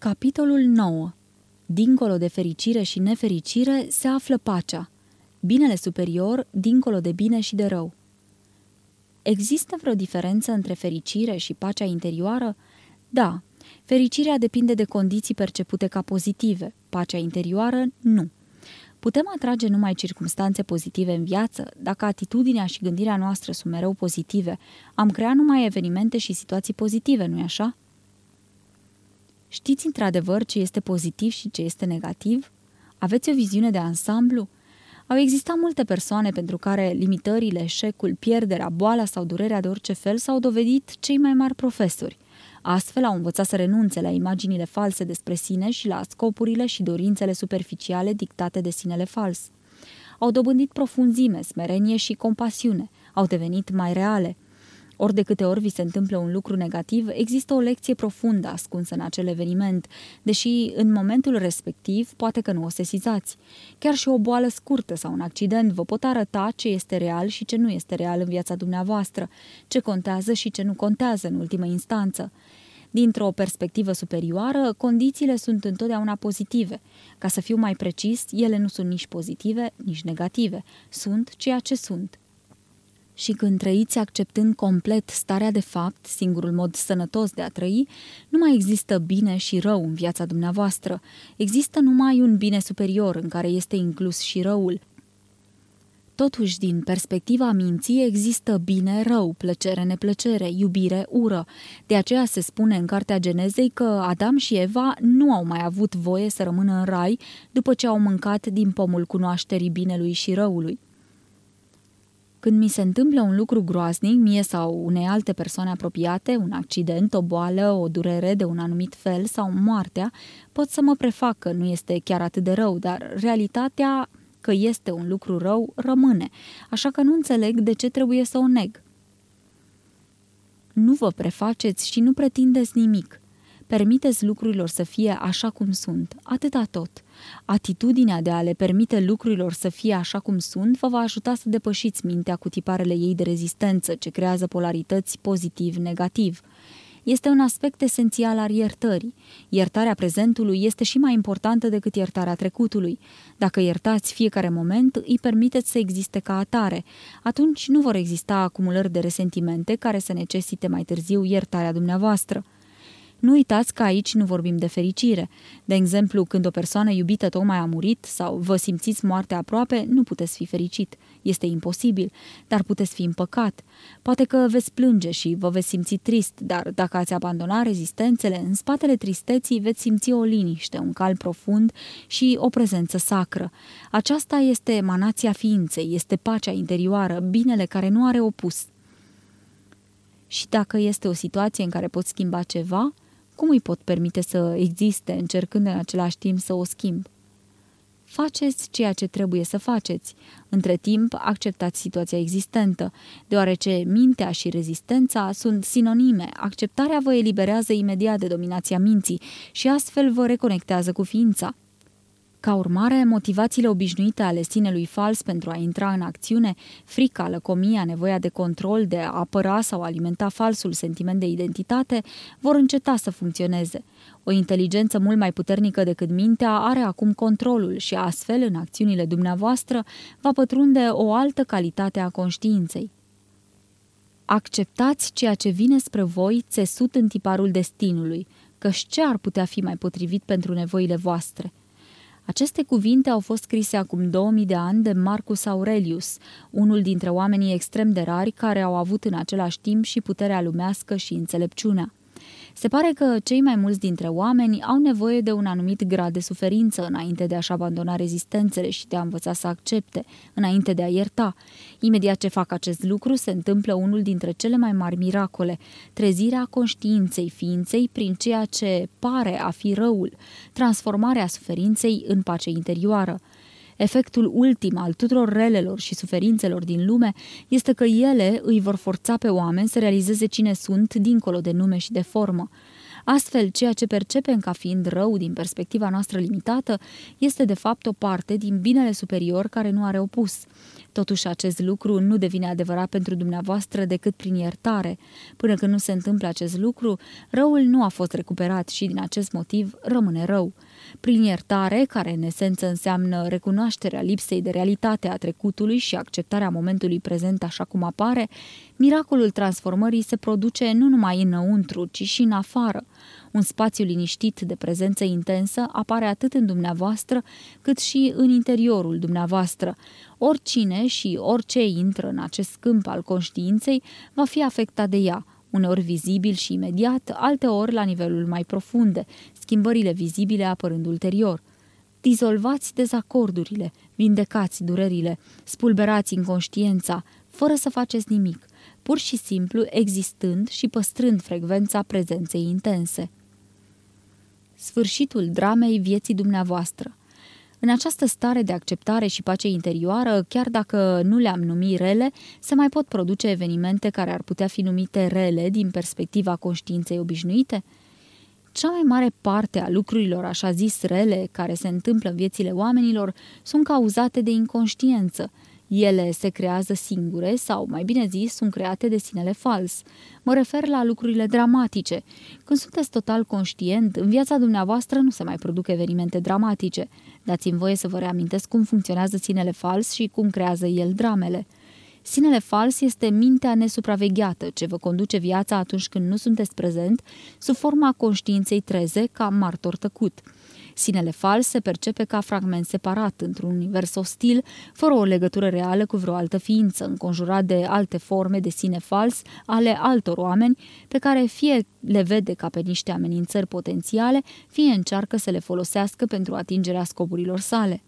Capitolul 9 Dincolo de fericire și nefericire se află pacea. Binele superior, dincolo de bine și de rău. Există vreo diferență între fericire și pacea interioară? Da, fericirea depinde de condiții percepute ca pozitive, pacea interioară nu. Putem atrage numai circumstanțe pozitive în viață? Dacă atitudinea și gândirea noastră sunt mereu pozitive, am creat numai evenimente și situații pozitive, nu-i așa? Știți într-adevăr ce este pozitiv și ce este negativ? Aveți o viziune de ansamblu? Au existat multe persoane pentru care limitările, eșecul, pierderea, boala sau durerea de orice fel s-au dovedit cei mai mari profesori. Astfel au învățat să renunțe la imaginile false despre sine și la scopurile și dorințele superficiale dictate de sinele fals. Au dobândit profunzime, smerenie și compasiune, au devenit mai reale – ori de câte ori vi se întâmplă un lucru negativ, există o lecție profundă ascunsă în acel eveniment, deși în momentul respectiv poate că nu o sesizați. Chiar și o boală scurtă sau un accident vă pot arăta ce este real și ce nu este real în viața dumneavoastră, ce contează și ce nu contează în ultimă instanță. Dintr-o perspectivă superioară, condițiile sunt întotdeauna pozitive. Ca să fiu mai precis, ele nu sunt nici pozitive, nici negative. Sunt ceea ce sunt și când trăiți acceptând complet starea de fapt, singurul mod sănătos de a trăi, nu mai există bine și rău în viața dumneavoastră. Există numai un bine superior în care este inclus și răul. Totuși, din perspectiva minții, există bine, rău, plăcere, neplăcere, iubire, ură. De aceea se spune în Cartea Genezei că Adam și Eva nu au mai avut voie să rămână în rai după ce au mâncat din pomul cunoașterii binelui și răului. Când mi se întâmplă un lucru groaznic, mie sau unei alte persoane apropiate, un accident, o boală, o durere de un anumit fel sau moartea, pot să mă prefac că nu este chiar atât de rău, dar realitatea că este un lucru rău rămâne, așa că nu înțeleg de ce trebuie să o neg. Nu vă prefaceți și nu pretindeți nimic. Permiteți lucrurilor să fie așa cum sunt, atâta tot. Atitudinea de a le permite lucrurilor să fie așa cum sunt vă va ajuta să depășiți mintea cu tiparele ei de rezistență, ce creează polarități pozitiv-negativ. Este un aspect esențial al iertării. Iertarea prezentului este și mai importantă decât iertarea trecutului. Dacă iertați fiecare moment, îi permiteți să existe ca atare. Atunci nu vor exista acumulări de resentimente care să necesite mai târziu iertarea dumneavoastră. Nu uitați că aici nu vorbim de fericire. De exemplu, când o persoană iubită tocmai a murit sau vă simțiți moarte aproape, nu puteți fi fericit. Este imposibil, dar puteți fi împăcat. Poate că veți plânge și vă veți simți trist, dar dacă ați abandona rezistențele, în spatele tristeții veți simți o liniște, un cal profund și o prezență sacră. Aceasta este emanația ființei, este pacea interioară, binele care nu are opus. Și dacă este o situație în care pot schimba ceva, cum îi pot permite să existe, încercând în același timp să o schimb? Faceți ceea ce trebuie să faceți. Între timp, acceptați situația existentă, deoarece mintea și rezistența sunt sinonime. Acceptarea vă eliberează imediat de dominația minții și astfel vă reconectează cu ființa. Ca urmare, motivațiile obișnuite ale sinelui fals pentru a intra în acțiune, frica, lăcomia, nevoia de control, de a apăra sau alimenta falsul sentiment de identitate, vor înceta să funcționeze. O inteligență mult mai puternică decât mintea are acum controlul și astfel, în acțiunile dumneavoastră, va pătrunde o altă calitate a conștiinței. Acceptați ceea ce vine spre voi țesut în tiparul destinului, căci ce ar putea fi mai potrivit pentru nevoile voastre – aceste cuvinte au fost scrise acum 2000 de ani de Marcus Aurelius, unul dintre oamenii extrem de rari care au avut în același timp și puterea lumească și înțelepciunea. Se pare că cei mai mulți dintre oameni au nevoie de un anumit grad de suferință înainte de a-și abandona rezistențele și de a învăța să accepte, înainte de a ierta. Imediat ce fac acest lucru, se întâmplă unul dintre cele mai mari miracole, trezirea conștiinței ființei prin ceea ce pare a fi răul, transformarea suferinței în pace interioară. Efectul ultim al tuturor relelor și suferințelor din lume este că ele îi vor forța pe oameni să realizeze cine sunt dincolo de nume și de formă. Astfel, ceea ce percepem ca fiind rău din perspectiva noastră limitată este de fapt o parte din binele superior care nu are opus. Totuși, acest lucru nu devine adevărat pentru dumneavoastră decât prin iertare. Până când nu se întâmplă acest lucru, răul nu a fost recuperat și din acest motiv rămâne rău. Prin iertare, care în esență înseamnă recunoașterea lipsei de realitate a trecutului și acceptarea momentului prezent așa cum apare, miracolul transformării se produce nu numai înăuntru, ci și în afară. Un spațiu liniștit de prezență intensă apare atât în dumneavoastră, cât și în interiorul dumneavoastră. Oricine și orice intră în acest câmp al conștiinței va fi afectat de ea, uneori vizibil și imediat, alteori la nivelul mai profunde, schimbările vizibile apărând ulterior. Dizolvați dezacordurile, vindecați durerile, spulberați inconștiența, fără să faceți nimic, pur și simplu existând și păstrând frecvența prezenței intense. Sfârșitul dramei vieții dumneavoastră în această stare de acceptare și pace interioară, chiar dacă nu le-am numit rele, se mai pot produce evenimente care ar putea fi numite rele din perspectiva conștiinței obișnuite? Cea mai mare parte a lucrurilor așa zis rele care se întâmplă în viețile oamenilor sunt cauzate de inconștiență, ele se creează singure sau, mai bine zis, sunt create de sinele fals. Mă refer la lucrurile dramatice. Când sunteți total conștient, în viața dumneavoastră nu se mai produc evenimente dramatice. Dați-mi voie să vă reamintesc cum funcționează sinele fals și cum creează el dramele. Sinele fals este mintea nesupravegheată ce vă conduce viața atunci când nu sunteți prezent, sub forma conștiinței treze ca martor tăcut. Sinele fals se percepe ca fragment separat într-un univers ostil, fără o legătură reală cu vreo altă ființă, înconjurat de alte forme de sine fals ale altor oameni, pe care fie le vede ca pe niște amenințări potențiale, fie încearcă să le folosească pentru atingerea scopurilor sale.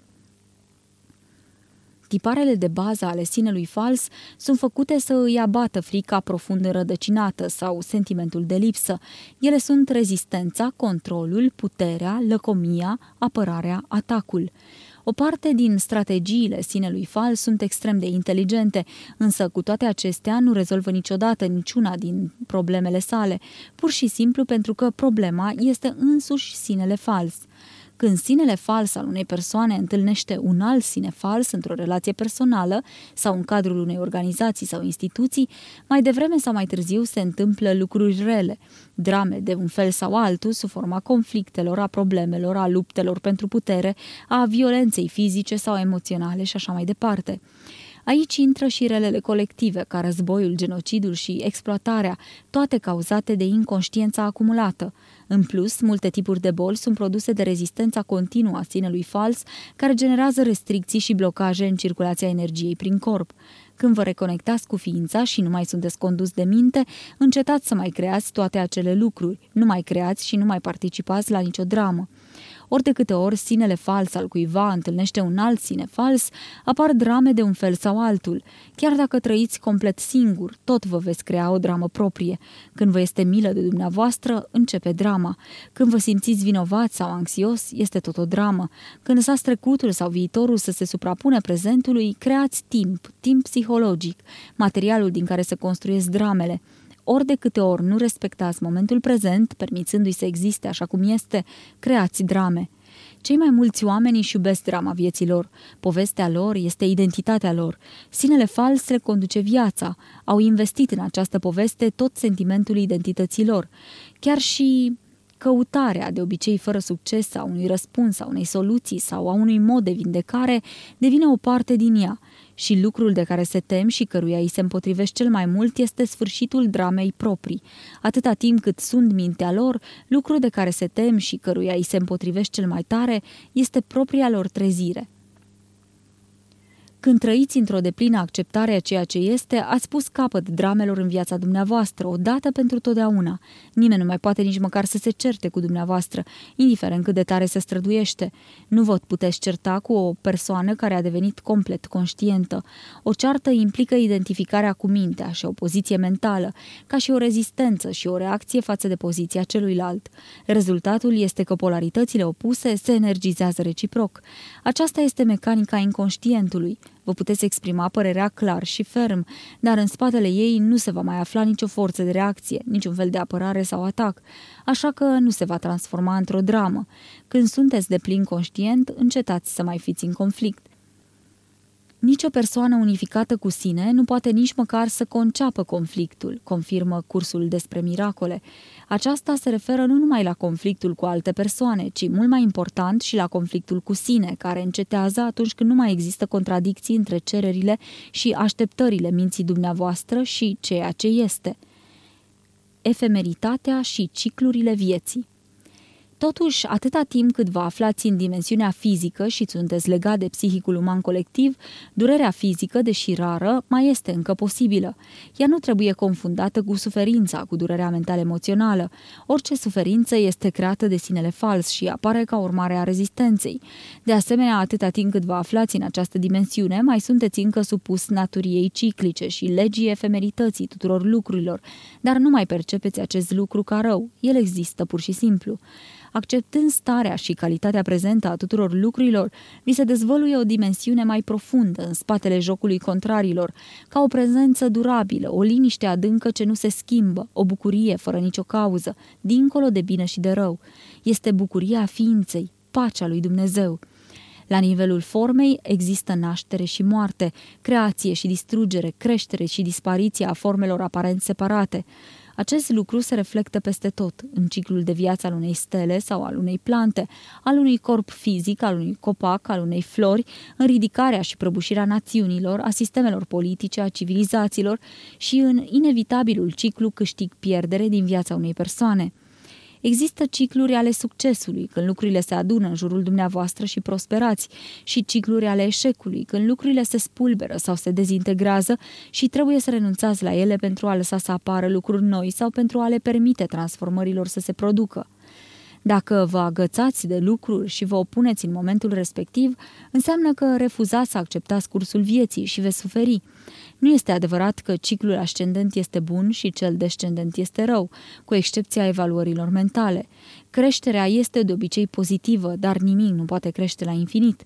Tiparele de bază ale sinelui fals sunt făcute să îi abată frica profund înrădăcinată sau sentimentul de lipsă. Ele sunt rezistența, controlul, puterea, lăcomia, apărarea, atacul. O parte din strategiile sinelui fals sunt extrem de inteligente, însă cu toate acestea nu rezolvă niciodată niciuna din problemele sale, pur și simplu pentru că problema este însuși sinele fals. Când sinele fals al unei persoane întâlnește un alt sine fals într-o relație personală sau în cadrul unei organizații sau instituții, mai devreme sau mai târziu se întâmplă lucruri rele, drame de un fel sau altul sub forma conflictelor, a problemelor, a luptelor pentru putere, a violenței fizice sau emoționale și așa mai departe. Aici intră și relele colective, ca războiul, genocidul și exploatarea, toate cauzate de inconștiența acumulată. În plus, multe tipuri de boli sunt produse de rezistența continuă a sținelui fals, care generează restricții și blocaje în circulația energiei prin corp. Când vă reconectați cu ființa și nu mai sunteți condus de minte, încetați să mai creați toate acele lucruri, nu mai creați și nu mai participați la nicio dramă. Ori de câte ori sinele fals al cuiva întâlnește un alt sine fals, apar drame de un fel sau altul. Chiar dacă trăiți complet singur, tot vă veți crea o dramă proprie. Când vă este milă de dumneavoastră, începe drama. Când vă simțiți vinovat sau anxios, este tot o dramă. Când lăsați trecutul sau viitorul să se suprapune prezentului, creați timp, timp psihologic, materialul din care se construiesc dramele ori de câte ori nu respectați momentul prezent, permițându-i să existe așa cum este, creați drame. Cei mai mulți oameni își iubesc drama vieților. Povestea lor este identitatea lor. Sinele fals le conduce viața. Au investit în această poveste tot sentimentul identității lor. Chiar și căutarea, de obicei fără succes, a unui răspuns, a unei soluții sau a unui mod de vindecare, devine o parte din ea – și lucrul de care se tem și căruia îi se împotrivește cel mai mult este sfârșitul dramei proprii. Atâta timp cât sunt mintea lor, lucrul de care se tem și căruia îi se împotrivește cel mai tare este propria lor trezire. Când trăiți într-o deplină acceptare a ceea ce este, ați pus capăt dramelor în viața dumneavoastră, odată pentru totdeauna. Nimeni nu mai poate nici măcar să se certe cu dumneavoastră, indiferent cât de tare se străduiește. Nu vă puteți certa cu o persoană care a devenit complet conștientă. O ceartă implică identificarea cu mintea și o poziție mentală, ca și o rezistență și o reacție față de poziția celuilalt. Rezultatul este că polaritățile opuse se energizează reciproc. Aceasta este mecanica inconștientului. Vă puteți exprima părerea clar și ferm, dar în spatele ei nu se va mai afla nicio forță de reacție, niciun fel de apărare sau atac, așa că nu se va transforma într-o dramă. Când sunteți de plin conștient, încetați să mai fiți în conflict. Nici o persoană unificată cu sine nu poate nici măcar să conceapă conflictul, confirmă cursul despre miracole. Aceasta se referă nu numai la conflictul cu alte persoane, ci mult mai important și la conflictul cu sine, care încetează atunci când nu mai există contradicții între cererile și așteptările minții dumneavoastră și ceea ce este. Efemeritatea și ciclurile vieții Totuși, atâta timp cât vă aflați în dimensiunea fizică și sunteți legat de psihicul uman colectiv, durerea fizică, deși rară, mai este încă posibilă. Ea nu trebuie confundată cu suferința, cu durerea mental-emoțională. Orice suferință este creată de sinele fals și apare ca urmare a rezistenței. De asemenea, atâta timp cât vă aflați în această dimensiune, mai sunteți încă supus naturiei ciclice și legii efemerității tuturor lucrurilor, dar nu mai percepeți acest lucru ca rău. El există pur și simplu. Acceptând starea și calitatea prezentă a tuturor lucrurilor, vi se dezvăluie o dimensiune mai profundă în spatele jocului contrarilor, ca o prezență durabilă, o liniște adâncă ce nu se schimbă, o bucurie fără nicio cauză, dincolo de bine și de rău. Este bucuria ființei, pacea lui Dumnezeu. La nivelul formei există naștere și moarte, creație și distrugere, creștere și dispariție a formelor aparent separate. Acest lucru se reflectă peste tot, în ciclul de viață al unei stele sau al unei plante, al unui corp fizic, al unui copac, al unei flori, în ridicarea și prăbușirea națiunilor, a sistemelor politice, a civilizațiilor și în inevitabilul ciclu câștig-pierdere din viața unei persoane. Există cicluri ale succesului, când lucrurile se adună în jurul dumneavoastră și prosperați, și cicluri ale eșecului, când lucrurile se spulberă sau se dezintegrează și trebuie să renunțați la ele pentru a lăsa să apară lucruri noi sau pentru a le permite transformărilor să se producă. Dacă vă agățați de lucruri și vă opuneți în momentul respectiv, înseamnă că refuzați să acceptați cursul vieții și veți suferi. Nu este adevărat că ciclul ascendent este bun și cel descendent este rău, cu excepția evaluărilor mentale. Creșterea este de obicei pozitivă, dar nimic nu poate crește la infinit.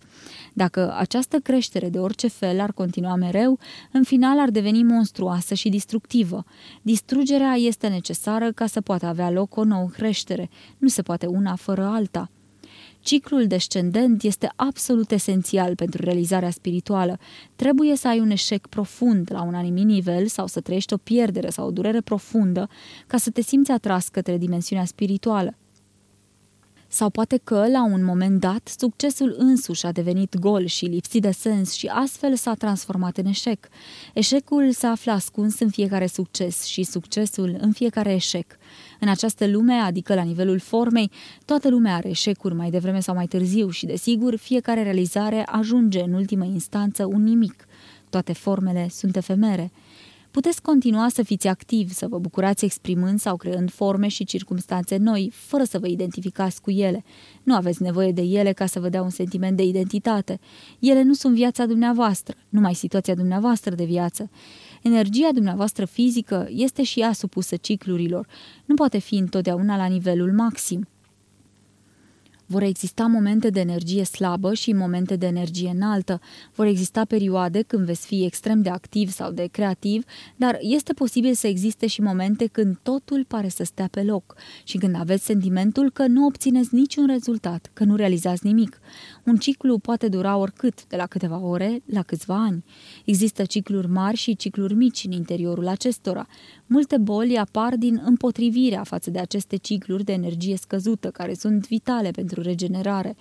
Dacă această creștere de orice fel ar continua mereu, în final ar deveni monstruoasă și distructivă. Distrugerea este necesară ca să poată avea loc o nouă creștere. Nu se poate una fără alta. Ciclul descendent este absolut esențial pentru realizarea spirituală. Trebuie să ai un eșec profund la un anumit nivel sau să trăiești o pierdere sau o durere profundă ca să te simți atras către dimensiunea spirituală. Sau poate că, la un moment dat, succesul însuși a devenit gol și lipsit de sens și astfel s-a transformat în eșec. Eșecul se află ascuns în fiecare succes și succesul în fiecare eșec. În această lume, adică la nivelul formei, toată lumea are eșecuri mai devreme sau mai târziu și, desigur, fiecare realizare ajunge în ultimă instanță un nimic. Toate formele sunt efemere. Puteți continua să fiți activi, să vă bucurați exprimând sau creând forme și circumstanțe noi, fără să vă identificați cu ele. Nu aveți nevoie de ele ca să vă dea un sentiment de identitate. Ele nu sunt viața dumneavoastră, numai situația dumneavoastră de viață. Energia dumneavoastră fizică este și ea supusă ciclurilor. Nu poate fi întotdeauna la nivelul maxim. Vor exista momente de energie slabă și momente de energie înaltă. Vor exista perioade când veți fi extrem de activ sau de creativ, dar este posibil să existe și momente când totul pare să stea pe loc și când aveți sentimentul că nu obțineți niciun rezultat, că nu realizați nimic. Un ciclu poate dura oricât, de la câteva ore la câțiva ani. Există cicluri mari și cicluri mici în interiorul acestora. Multe boli apar din împotrivirea față de aceste cicluri de energie scăzută, care sunt vitale pentru regenerare.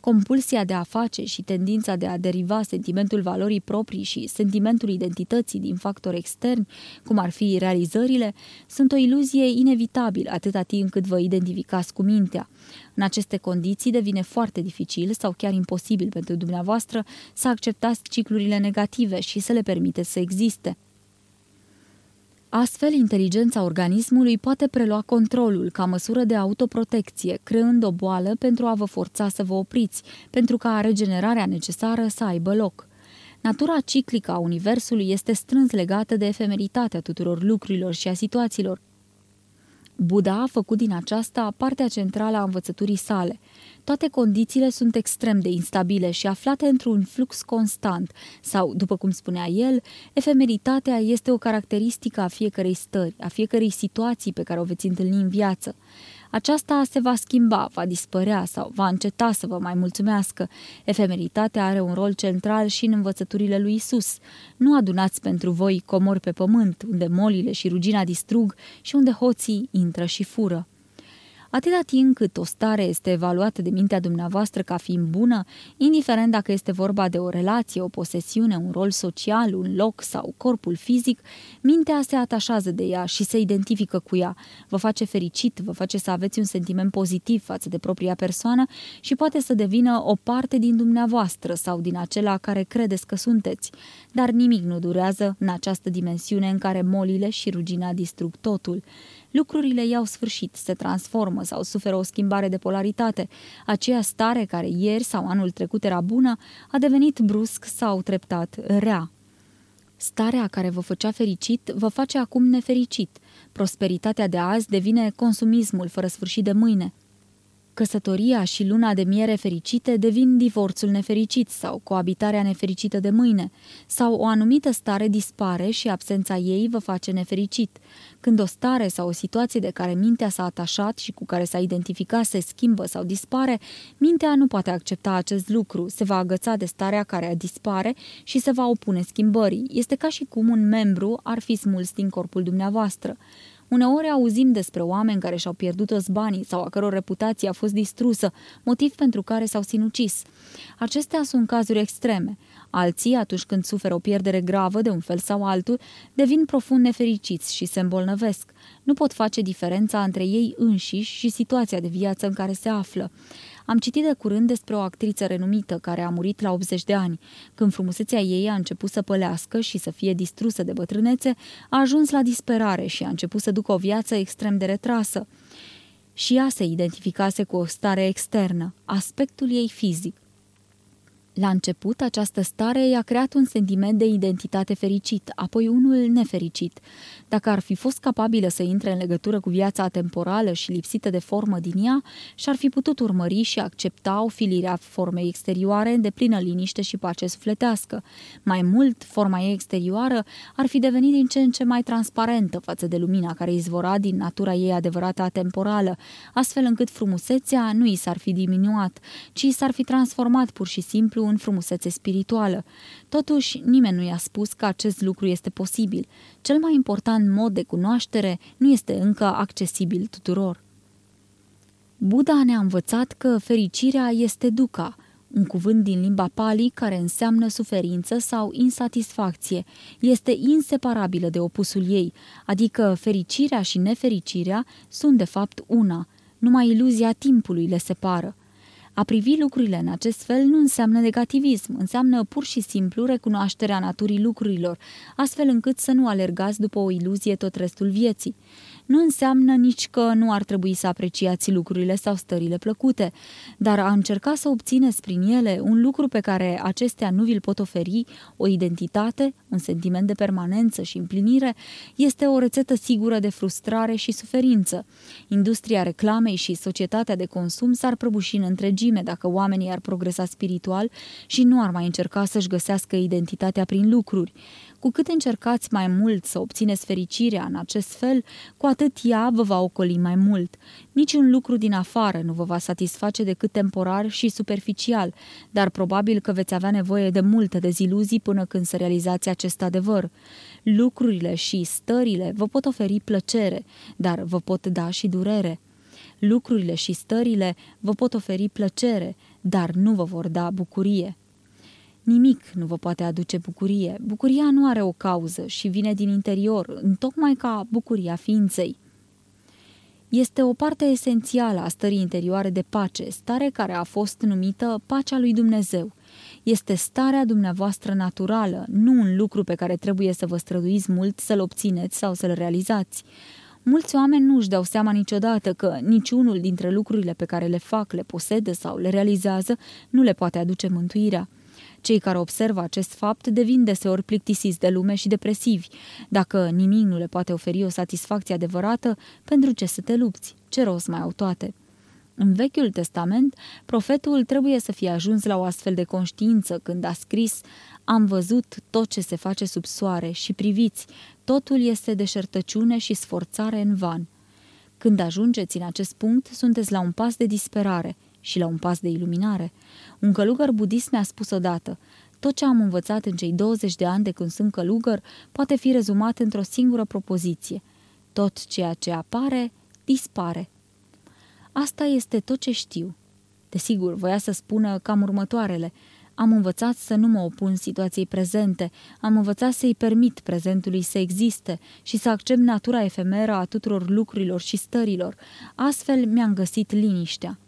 Compulsia de a face și tendința de a deriva sentimentul valorii proprii și sentimentul identității din factori externi, cum ar fi realizările, sunt o iluzie inevitabilă atâta timp cât vă identificați cu mintea. În aceste condiții devine foarte dificil sau chiar imposibil pentru dumneavoastră să acceptați ciclurile negative și să le permiteți să existe. Astfel, inteligența organismului poate prelua controlul ca măsură de autoprotecție, creând o boală pentru a vă forța să vă opriți, pentru ca regenerarea necesară să aibă loc. Natura ciclică a Universului este strâns legată de efemeritatea tuturor lucrurilor și a situațiilor. Buddha a făcut din aceasta partea centrală a învățăturii sale. Toate condițiile sunt extrem de instabile și aflate într-un flux constant, sau, după cum spunea el, efemeritatea este o caracteristică a fiecărei stări, a fiecărei situații pe care o veți întâlni în viață. Aceasta se va schimba, va dispărea sau va înceta să vă mai mulțumească. Efemeritatea are un rol central și în învățăturile lui Isus. Nu adunați pentru voi comori pe pământ, unde molile și rugina distrug și unde hoții intră și fură. Atâta timp cât o stare este evaluată de mintea dumneavoastră ca fiind bună, indiferent dacă este vorba de o relație, o posesiune, un rol social, un loc sau corpul fizic, mintea se atașează de ea și se identifică cu ea. Vă face fericit, vă face să aveți un sentiment pozitiv față de propria persoană și poate să devină o parte din dumneavoastră sau din acela care credeți că sunteți. Dar nimic nu durează în această dimensiune în care molile și rugina distrug totul lucrurile iau sfârșit, se transformă sau suferă o schimbare de polaritate. Aceea stare care ieri sau anul trecut era bună, a devenit brusc sau treptat rea. Starea care vă făcea fericit vă face acum nefericit. Prosperitatea de azi devine consumismul fără sfârșit de mâine. Căsătoria și luna de miere fericite devin divorțul nefericit sau coabitarea nefericită de mâine, sau o anumită stare dispare și absența ei vă face nefericit. Când o stare sau o situație de care mintea s-a atașat și cu care s-a identificat se schimbă sau dispare, mintea nu poate accepta acest lucru, se va agăța de starea care dispare și se va opune schimbării. Este ca și cum un membru ar fi smuls din corpul dumneavoastră. Uneori auzim despre oameni care și-au pierdut toți banii sau a căror reputație a fost distrusă, motiv pentru care s-au sinucis. Acestea sunt cazuri extreme. Alții, atunci când suferă o pierdere gravă de un fel sau altul, devin profund nefericiți și se îmbolnăvesc. Nu pot face diferența între ei înșiși și situația de viață în care se află. Am citit de curând despre o actriță renumită care a murit la 80 de ani. Când frumusețea ei a început să pălească și să fie distrusă de bătrânețe, a ajuns la disperare și a început să ducă o viață extrem de retrasă. Și ea se identificase cu o stare externă, aspectul ei fizic. La început, această stare i-a creat un sentiment de identitate fericit, apoi unul nefericit. Dacă ar fi fost capabilă să intre în legătură cu viața temporală și lipsită de formă din ea, și-ar fi putut urmări și accepta ofilirea formei exterioare de plină liniște și pace sufletească. Mai mult, forma ei exterioară ar fi devenit din ce în ce mai transparentă față de lumina care izvora din natura ei adevărată atemporală, astfel încât frumusețea nu i s-ar fi diminuat, ci s-ar fi transformat pur și simplu în frumusețe spirituală. Totuși, nimeni nu i-a spus că acest lucru este posibil. Cel mai important mod de cunoaștere nu este încă accesibil tuturor. Buddha ne-a învățat că fericirea este duca, un cuvânt din limba pali care înseamnă suferință sau insatisfacție. Este inseparabilă de opusul ei, adică fericirea și nefericirea sunt de fapt una. Numai iluzia timpului le separă. A privi lucrurile în acest fel nu înseamnă negativism, înseamnă pur și simplu recunoașterea naturii lucrurilor, astfel încât să nu alergați după o iluzie tot restul vieții nu înseamnă nici că nu ar trebui să apreciați lucrurile sau stările plăcute, dar a încerca să obțineți prin ele un lucru pe care acestea nu vi-l pot oferi, o identitate, un sentiment de permanență și împlinire, este o rețetă sigură de frustrare și suferință. Industria reclamei și societatea de consum s-ar prăbuși în întregime dacă oamenii ar progresa spiritual și nu ar mai încerca să-și găsească identitatea prin lucruri. Cu cât încercați mai mult să obțineți fericirea în acest fel, cu atât ea vă va ocoli mai mult. Niciun lucru din afară nu vă va satisface decât temporar și superficial, dar probabil că veți avea nevoie de multe deziluzii până când să realizați acest adevăr. Lucrurile și stările vă pot oferi plăcere, dar vă pot da și durere. Lucrurile și stările vă pot oferi plăcere, dar nu vă vor da bucurie. Nimic nu vă poate aduce bucurie. Bucuria nu are o cauză și vine din interior, întocmai ca bucuria ființei. Este o parte esențială a stării interioare de pace, stare care a fost numită pacea lui Dumnezeu. Este starea dumneavoastră naturală, nu un lucru pe care trebuie să vă străduiți mult să-l obțineți sau să-l realizați. Mulți oameni nu își dau seama niciodată că niciunul dintre lucrurile pe care le fac, le posedă sau le realizează nu le poate aduce mântuirea. Cei care observă acest fapt devin deseori plictisiți de lume și depresivi. Dacă nimic nu le poate oferi o satisfacție adevărată, pentru ce să te lupți? Ce rost mai au toate? În Vechiul Testament, profetul trebuie să fie ajuns la o astfel de conștiință când a scris Am văzut tot ce se face sub soare și priviți, totul este deșertăciune și sforțare în van. Când ajungeți în acest punct, sunteți la un pas de disperare și la un pas de iluminare. Un călugăr budist mi-a spus odată, tot ce am învățat în cei 20 de ani de când sunt călugăr poate fi rezumat într-o singură propoziție. Tot ceea ce apare, dispare. Asta este tot ce știu. Desigur, voia să spună cam următoarele. Am învățat să nu mă opun situației prezente, am învățat să-i permit prezentului să existe și să accept natura efemeră a tuturor lucrurilor și stărilor. Astfel mi-am găsit liniștea.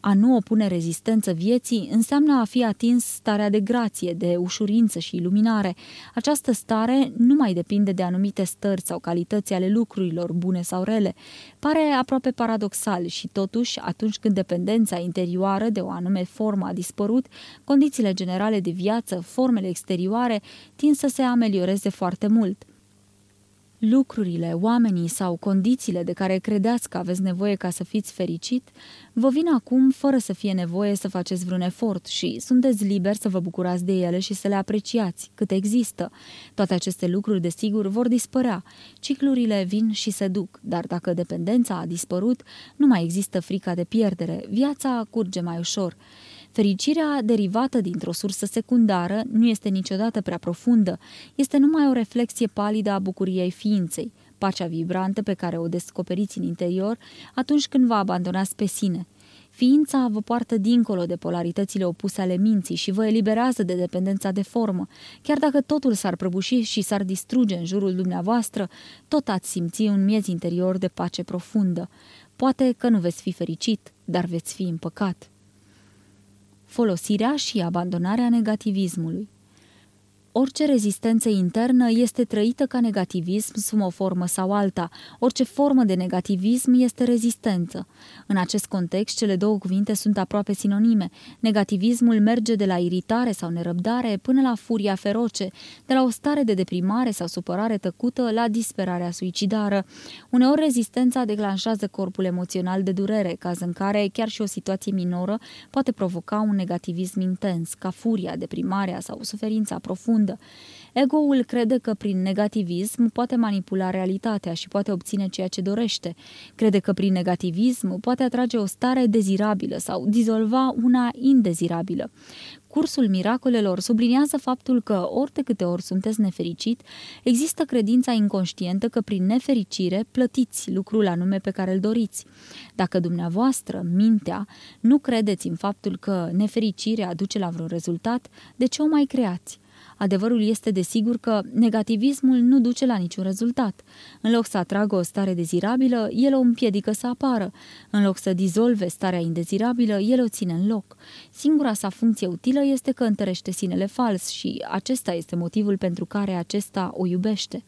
A nu opune rezistență vieții înseamnă a fi atins starea de grație, de ușurință și iluminare. Această stare nu mai depinde de anumite stări sau calități ale lucrurilor, bune sau rele. Pare aproape paradoxal și totuși, atunci când dependența interioară de o anume formă a dispărut, condițiile generale de viață, formele exterioare, tind să se amelioreze foarte mult – lucrurile, oamenii sau condițiile de care credeați că aveți nevoie ca să fiți fericit, vă vin acum fără să fie nevoie să faceți vreun efort și sunteți liberi să vă bucurați de ele și să le apreciați, cât există. Toate aceste lucruri, desigur, vor dispărea. Ciclurile vin și se duc, dar dacă dependența a dispărut, nu mai există frica de pierdere, viața curge mai ușor. Fericirea derivată dintr-o sursă secundară nu este niciodată prea profundă, este numai o reflexie palidă a bucuriei ființei, pacea vibrantă pe care o descoperiți în interior atunci când vă abandonați pe sine. Ființa vă poartă dincolo de polaritățile opuse ale minții și vă eliberează de dependența de formă. Chiar dacă totul s-ar prăbuși și s-ar distruge în jurul dumneavoastră, tot ați simți un miez interior de pace profundă. Poate că nu veți fi fericit, dar veți fi împăcat folosirea și abandonarea negativismului. Orice rezistență internă este trăită ca negativism sub o formă sau alta. Orice formă de negativism este rezistență. În acest context, cele două cuvinte sunt aproape sinonime. Negativismul merge de la iritare sau nerăbdare până la furia feroce, de la o stare de deprimare sau supărare tăcută la disperarea suicidară. Uneori rezistența declanșează corpul emoțional de durere, caz în care chiar și o situație minoră poate provoca un negativism intens, ca furia, deprimarea sau suferința profundă profundă. Ego-ul crede că prin negativism poate manipula realitatea și poate obține ceea ce dorește. Crede că prin negativism poate atrage o stare dezirabilă sau dizolva una indezirabilă. Cursul miracolelor subliniază faptul că, ori de câte ori sunteți nefericit, există credința inconștientă că prin nefericire plătiți lucrul anume pe care îl doriți. Dacă dumneavoastră, mintea, nu credeți în faptul că nefericirea aduce la vreun rezultat, de ce o mai creați? Adevărul este desigur că negativismul nu duce la niciun rezultat. În loc să atragă o stare dezirabilă, el o împiedică să apară. În loc să dizolve starea indezirabilă, el o ține în loc. Singura sa funcție utilă este că întărește sinele fals și acesta este motivul pentru care acesta o iubește.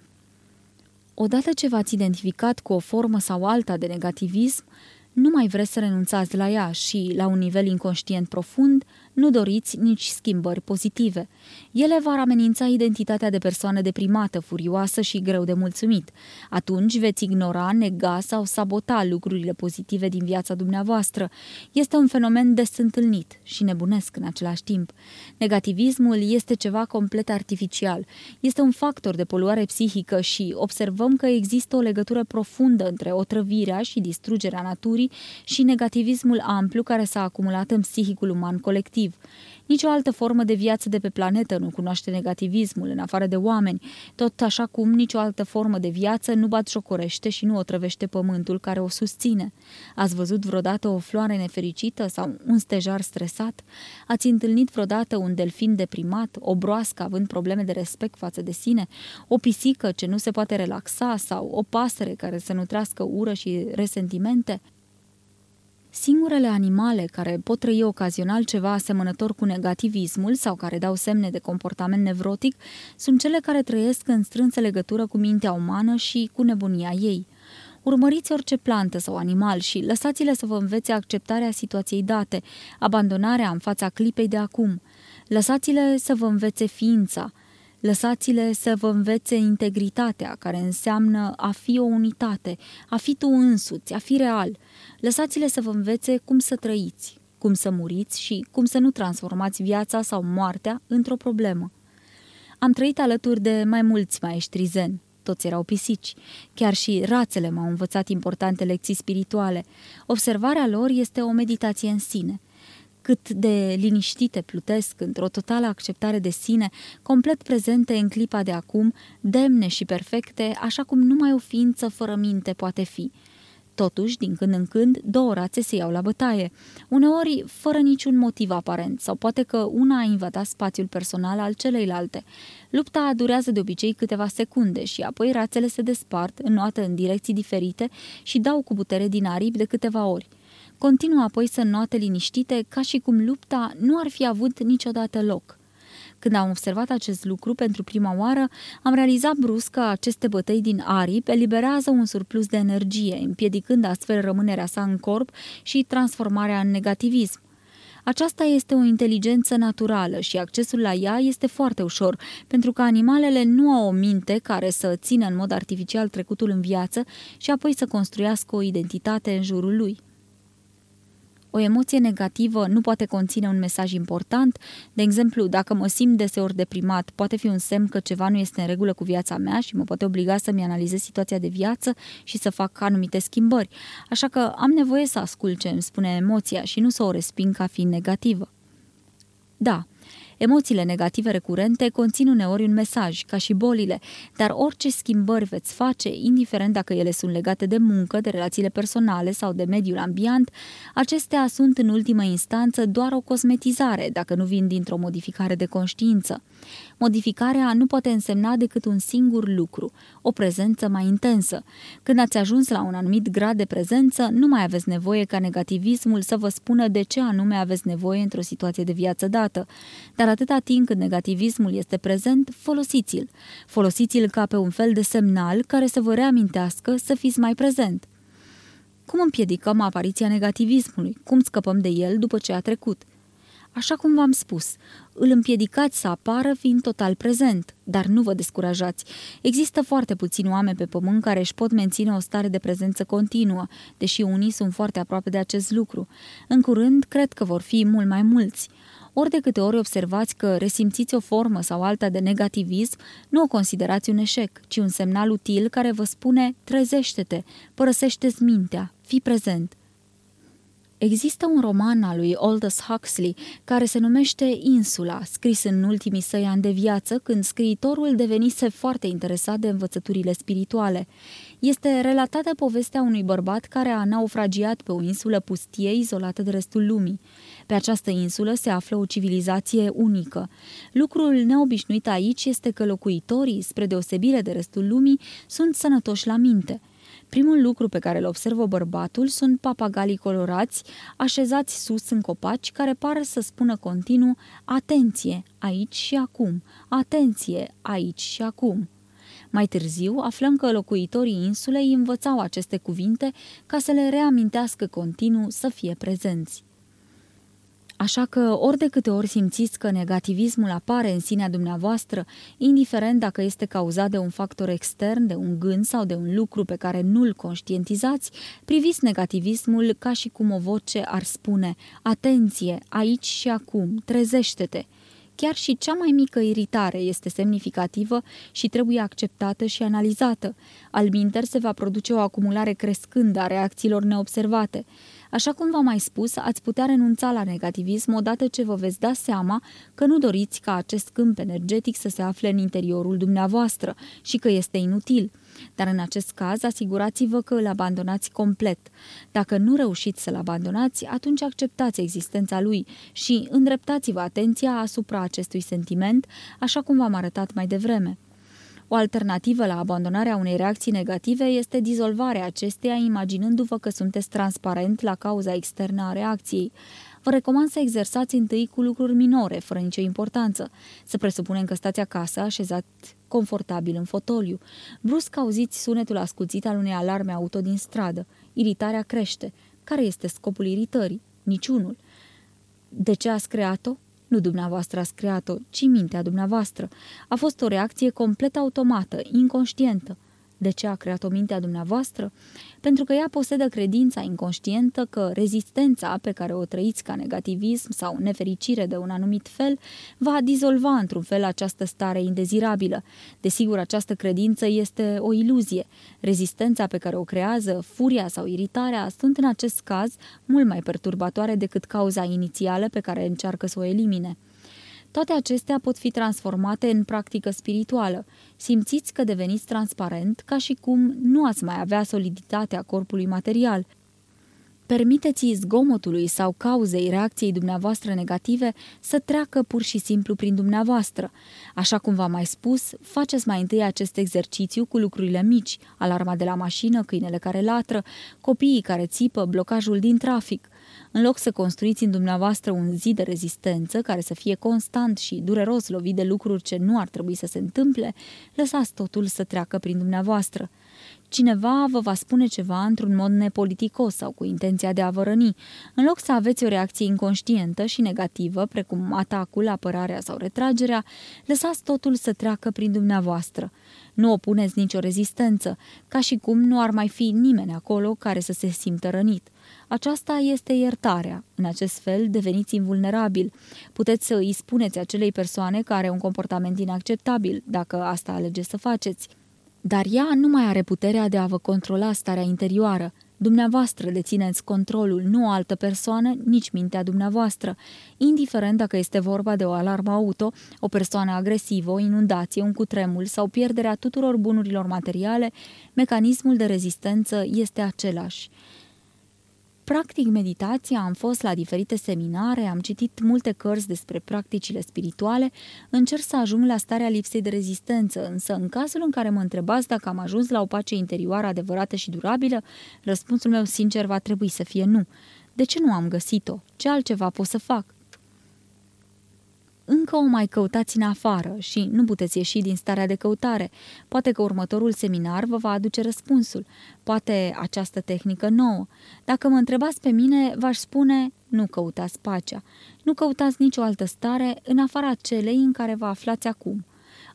Odată ce v-ați identificat cu o formă sau alta de negativism, nu mai vreți să renunțați la ea și, la un nivel inconștient profund, nu doriți nici schimbări pozitive. Ele vor amenința identitatea de persoană deprimată, furioasă și greu de mulțumit. Atunci veți ignora, nega sau sabota lucrurile pozitive din viața dumneavoastră. Este un fenomen des întâlnit și nebunesc în același timp. Negativismul este ceva complet artificial. Este un factor de poluare psihică și observăm că există o legătură profundă între otrăvirea și distrugerea naturii și negativismul amplu care s-a acumulat în psihicul uman colectiv negativ. Nici o altă formă de viață de pe planetă nu cunoaște negativismul, în afară de oameni, tot așa cum nicio altă formă de viață nu batjocorește și nu otrăvește pământul care o susține. Ați văzut vreodată o floare nefericită sau un stejar stresat? Ați întâlnit vreodată un delfin deprimat, o broască având probleme de respect față de sine, o pisică ce nu se poate relaxa sau o pasăre care să nutrească ură și resentimente? Singurele animale care pot trăi ocazional ceva asemănător cu negativismul sau care dau semne de comportament nevrotic sunt cele care trăiesc în strânsă legătură cu mintea umană și cu nebunia ei. Urmăriți orice plantă sau animal și lăsați-le să vă învețe acceptarea situației date, abandonarea în fața clipei de acum. Lăsați-le să vă învețe ființa, lăsați-le să vă învețe integritatea, care înseamnă a fi o unitate, a fi tu însuți, a fi real. Lăsați-le să vă învețe cum să trăiți, cum să muriți și cum să nu transformați viața sau moartea într-o problemă. Am trăit alături de mai mulți maestri zen, toți erau pisici. Chiar și rațele m-au învățat importante lecții spirituale. Observarea lor este o meditație în sine. Cât de liniștite plutesc într-o totală acceptare de sine, complet prezente în clipa de acum, demne și perfecte, așa cum numai o ființă fără minte poate fi – Totuși, din când în când, două rațe se iau la bătaie, uneori fără niciun motiv aparent, sau poate că una a invadat spațiul personal al celeilalte. Lupta durează de obicei câteva secunde și apoi rațele se despart, înnoată în direcții diferite și dau cu putere din aripi de câteva ori. Continuă apoi să înnoate liniștite, ca și cum lupta nu ar fi avut niciodată loc. Când am observat acest lucru pentru prima oară, am realizat brusc că aceste bătăi din aripi eliberează un surplus de energie, împiedicând astfel rămânerea sa în corp și transformarea în negativism. Aceasta este o inteligență naturală și accesul la ea este foarte ușor, pentru că animalele nu au o minte care să țină în mod artificial trecutul în viață și apoi să construiască o identitate în jurul lui. O emoție negativă nu poate conține un mesaj important, de exemplu, dacă mă simt deseori deprimat, poate fi un semn că ceva nu este în regulă cu viața mea și mă poate obliga să-mi analizez situația de viață și să fac anumite schimbări. Așa că am nevoie să ascult ce îmi spune emoția și nu să o resping ca fiind negativă. Da, Emoțiile negative recurente conțin uneori un mesaj, ca și bolile, dar orice schimbări veți face, indiferent dacă ele sunt legate de muncă, de relațiile personale sau de mediul ambient, acestea sunt în ultimă instanță doar o cosmetizare, dacă nu vin dintr-o modificare de conștiință. Modificarea nu poate însemna decât un singur lucru, o prezență mai intensă. Când ați ajuns la un anumit grad de prezență, nu mai aveți nevoie ca negativismul să vă spună de ce anume aveți nevoie într-o situație de viață dată. Dar atâta timp cât negativismul este prezent, folosiți-l. Folosiți-l ca pe un fel de semnal care să vă reamintească să fiți mai prezent. Cum împiedicăm apariția negativismului? Cum scăpăm de el după ce a trecut? Așa cum v-am spus, îl împiedicați să apară fiind total prezent, dar nu vă descurajați. Există foarte puțini oameni pe pământ care își pot menține o stare de prezență continuă, deși unii sunt foarte aproape de acest lucru. În curând, cred că vor fi mult mai mulți. Ori de câte ori observați că resimțiți o formă sau alta de negativism, nu o considerați un eșec, ci un semnal util care vă spune trezește-te, părăsește-ți mintea, fii prezent. Există un roman al lui Aldous Huxley care se numește Insula, scris în ultimii săi ani de viață, când scriitorul devenise foarte interesat de învățăturile spirituale. Este relatată povestea unui bărbat care a naufragiat pe o insulă pustie izolată de restul lumii. Pe această insulă se află o civilizație unică. Lucrul neobișnuit aici este că locuitorii, spre deosebire de restul lumii, sunt sănătoși la minte – Primul lucru pe care îl observă bărbatul sunt papagalii colorați, așezați sus în copaci, care par să spună continuu Atenție, aici și acum! Atenție, aici și acum! Mai târziu aflăm că locuitorii insulei învățau aceste cuvinte ca să le reamintească continuu să fie prezenți. Așa că ori de câte ori simțiți că negativismul apare în sinea dumneavoastră, indiferent dacă este cauzat de un factor extern, de un gând sau de un lucru pe care nu-l conștientizați, priviți negativismul ca și cum o voce ar spune Atenție, aici și acum, trezește-te! Chiar și cea mai mică iritare este semnificativă și trebuie acceptată și analizată. Alminter se va produce o acumulare crescândă a reacțiilor neobservate. Așa cum v-am mai spus, ați putea renunța la negativism odată ce vă veți da seama că nu doriți ca acest câmp energetic să se afle în interiorul dumneavoastră și că este inutil. Dar în acest caz, asigurați-vă că îl abandonați complet. Dacă nu reușiți să-l abandonați, atunci acceptați existența lui și îndreptați-vă atenția asupra acestui sentiment, așa cum v-am arătat mai devreme. O alternativă la abandonarea unei reacții negative este dizolvarea acesteia imaginându-vă că sunteți transparent la cauza externă a reacției. Vă recomand să exersați întâi cu lucruri minore, fără nicio importanță. Să presupunem că stați acasă, așezat confortabil în fotoliu. Brusc auziți sunetul ascuțit al unei alarme auto din stradă. Iritarea crește. Care este scopul iritării? Niciunul. De ce ați creat-o? Nu dumneavoastră ați creat-o, ci mintea dumneavoastră. A fost o reacție complet automată, inconștientă. De ce a creat-o mintea dumneavoastră? Pentru că ea posedă credința inconștientă că rezistența pe care o trăiți ca negativism sau nefericire de un anumit fel va dizolva într-un fel această stare indezirabilă. Desigur, această credință este o iluzie. Rezistența pe care o creează, furia sau iritarea, sunt în acest caz mult mai perturbatoare decât cauza inițială pe care încearcă să o elimine. Toate acestea pot fi transformate în practică spirituală. Simțiți că deveniți transparent ca și cum nu ați mai avea soliditatea corpului material. Permiteți zgomotului sau cauzei reacției dumneavoastră negative să treacă pur și simplu prin dumneavoastră. Așa cum v-am mai spus, faceți mai întâi acest exercițiu cu lucrurile mici, alarma de la mașină, câinele care latră, copiii care țipă, blocajul din trafic – în loc să construiți în dumneavoastră un zid de rezistență care să fie constant și dureros lovit de lucruri ce nu ar trebui să se întâmple, lăsați totul să treacă prin dumneavoastră. Cineva vă va spune ceva într-un mod nepoliticos sau cu intenția de a vă răni. În loc să aveți o reacție inconștientă și negativă, precum atacul, apărarea sau retragerea, lăsați totul să treacă prin dumneavoastră. Nu opuneți nicio rezistență, ca și cum nu ar mai fi nimeni acolo care să se simtă rănit. Aceasta este iertarea. În acest fel deveniți invulnerabil. Puteți să îi spuneți acelei persoane care are un comportament inacceptabil, dacă asta alegeți să faceți. Dar ea nu mai are puterea de a vă controla starea interioară. Dumneavoastră dețineți controlul, nu o altă persoană, nici mintea dumneavoastră, indiferent dacă este vorba de o alarmă auto, o persoană agresivă, o inundație, un cutremul sau pierderea tuturor bunurilor materiale, mecanismul de rezistență este același. Practic meditația, am fost la diferite seminare, am citit multe cărți despre practicile spirituale, încerc să ajung la starea lipsei de rezistență, însă în cazul în care mă întrebați dacă am ajuns la o pace interioară adevărată și durabilă, răspunsul meu sincer va trebui să fie nu. De ce nu am găsit-o? Ce altceva pot să fac? Încă o mai căutați în afară și nu puteți ieși din starea de căutare. Poate că următorul seminar vă va aduce răspunsul, poate această tehnică nouă. Dacă mă întrebați pe mine, v-aș spune, nu căutați pacea, nu căutați nicio altă stare în afara celei în care vă aflați acum.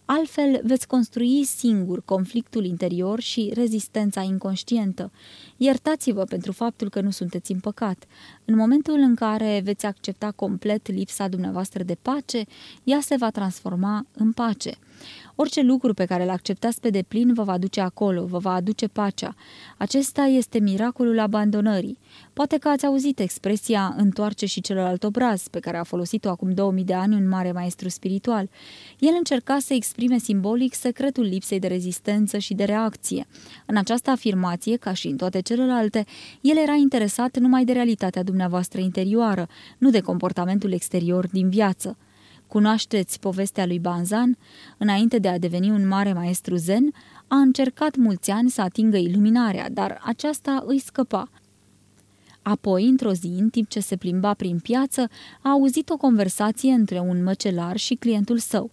Altfel veți construi singur conflictul interior și rezistența inconștientă. Iertați-vă pentru faptul că nu sunteți în păcat. În momentul în care veți accepta complet lipsa dumneavoastră de pace, ea se va transforma în pace. Orice lucru pe care îl acceptați pe deplin vă va duce acolo, vă va aduce pacea. Acesta este miracolul abandonării. Poate că ați auzit expresia întoarce și celălalt obraz, pe care a folosit-o acum 2000 de ani un mare maestru spiritual. El încerca să exprime simbolic secretul lipsei de rezistență și de reacție. În această afirmație, ca și în toate celelalte, el era interesat numai de realitatea dumneavoastră interioară, nu de comportamentul exterior din viață. Cunoașteți povestea lui Banzan? Înainte de a deveni un mare maestru zen, a încercat mulți ani să atingă iluminarea, dar aceasta îi scăpa. Apoi, într-o zi, în timp ce se plimba prin piață, a auzit o conversație între un măcelar și clientul său.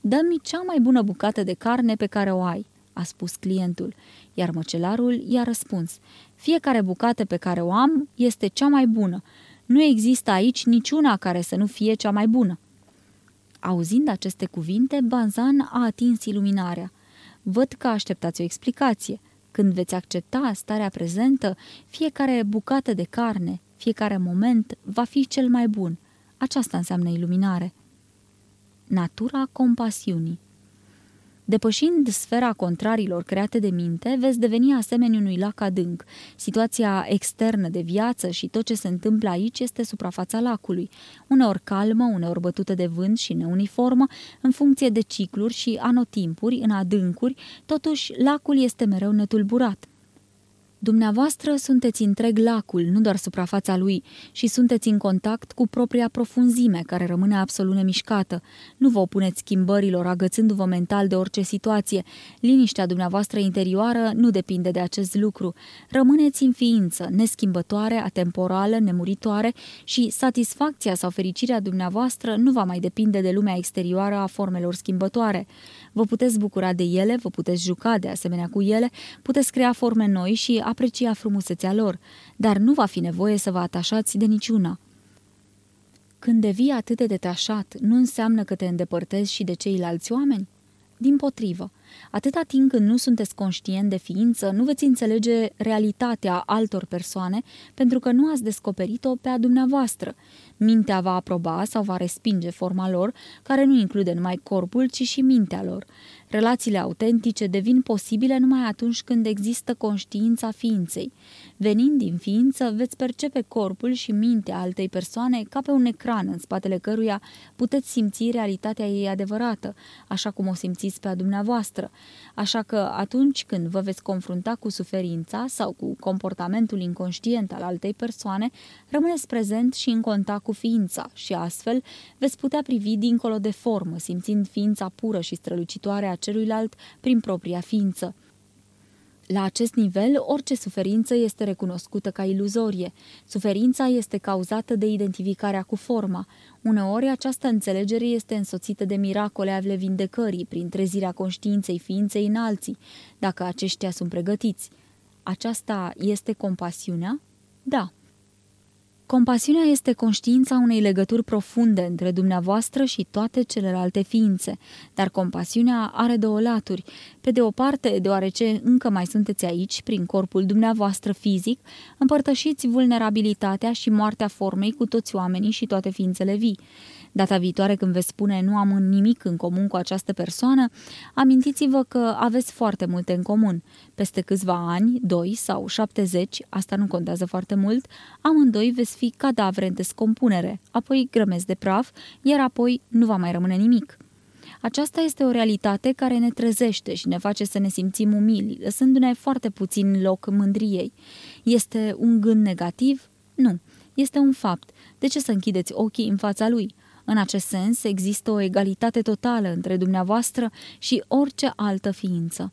Dă-mi cea mai bună bucată de carne pe care o ai," a spus clientul, iar măcelarul i-a răspuns. Fiecare bucată pe care o am este cea mai bună. Nu există aici niciuna care să nu fie cea mai bună. Auzind aceste cuvinte, Banzan a atins iluminarea. Văd că așteptați o explicație. Când veți accepta starea prezentă, fiecare bucată de carne, fiecare moment va fi cel mai bun. Aceasta înseamnă iluminare. Natura compasiunii Depășind sfera contrarilor create de minte, veți deveni asemenea unui lac adânc. Situația externă de viață și tot ce se întâmplă aici este suprafața lacului, uneori calmă, uneori bătută de vânt și neuniformă, în funcție de cicluri și anotimpuri, în adâncuri, totuși lacul este mereu netulburat. Dumneavoastră sunteți întreg lacul, nu doar suprafața lui, și sunteți în contact cu propria profunzime, care rămâne absolut nemișcată. Nu vă opuneți schimbărilor, agățându-vă mental de orice situație. Liniștea dumneavoastră interioară nu depinde de acest lucru. Rămâneți în ființă, neschimbătoare, atemporală, nemuritoare și satisfacția sau fericirea dumneavoastră nu va mai depinde de lumea exterioară a formelor schimbătoare. Vă puteți bucura de ele, vă puteți juca de asemenea cu ele, puteți crea forme noi și aprecia frumusețea lor, dar nu va fi nevoie să vă atașați de niciuna. Când devii atât de detașat, nu înseamnă că te îndepărtezi și de ceilalți oameni? Din potrivă, atâta timp când nu sunteți conștient de ființă, nu veți înțelege realitatea altor persoane pentru că nu ați descoperit-o pe a dumneavoastră. Mintea va aproba sau va respinge forma lor, care nu include numai corpul, ci și mintea lor. Relațiile autentice devin posibile numai atunci când există conștiința ființei. Venind din ființă, veți percepe corpul și mintea altei persoane ca pe un ecran în spatele căruia puteți simți realitatea ei adevărată, așa cum o simțiți pe a dumneavoastră. Așa că atunci când vă veți confrunta cu suferința sau cu comportamentul inconștient al altei persoane, rămâneți prezent și în contact cu ființa și astfel veți putea privi dincolo de formă, simțind ființa pură și strălucitoare a celuilalt prin propria ființă. La acest nivel, orice suferință este recunoscută ca iluzorie. Suferința este cauzată de identificarea cu forma. Uneori, această înțelegere este însoțită de miracole ale vindecării prin trezirea conștiinței ființei în alții, dacă aceștia sunt pregătiți. Aceasta este compasiunea? Da. Compasiunea este conștiința unei legături profunde între dumneavoastră și toate celelalte ființe, dar compasiunea are două laturi. Pe de o parte, deoarece încă mai sunteți aici, prin corpul dumneavoastră fizic, împărtășiți vulnerabilitatea și moartea formei cu toți oamenii și toate ființele vii. Data viitoare când veți spune nu am nimic în comun cu această persoană, amintiți-vă că aveți foarte multe în comun. Peste câțiva ani, doi sau 70, asta nu contează foarte mult, amândoi veți fi cadavre în descompunere, apoi grămezi de praf, iar apoi nu va mai rămâne nimic. Aceasta este o realitate care ne trezește și ne face să ne simțim umili, lăsându-ne foarte puțin loc mândriei. Este un gând negativ? Nu. Este un fapt. De ce să închideți ochii în fața lui? În acest sens, există o egalitate totală între dumneavoastră și orice altă ființă.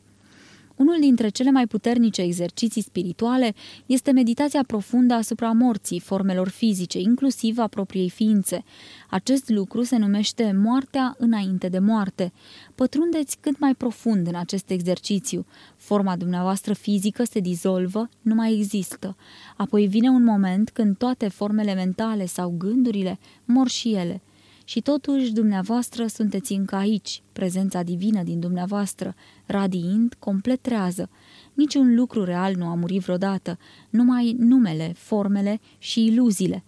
Unul dintre cele mai puternice exerciții spirituale este meditația profundă asupra morții formelor fizice, inclusiv a propriei ființe. Acest lucru se numește moartea înainte de moarte. Pătrundeți cât mai profund în acest exercițiu. Forma dumneavoastră fizică se dizolvă, nu mai există. Apoi vine un moment când toate formele mentale sau gândurile mor și ele – și totuși dumneavoastră sunteți încă aici, prezența divină din dumneavoastră, radiind, complet trează. Niciun lucru real nu a murit vreodată, numai numele, formele și iluziile.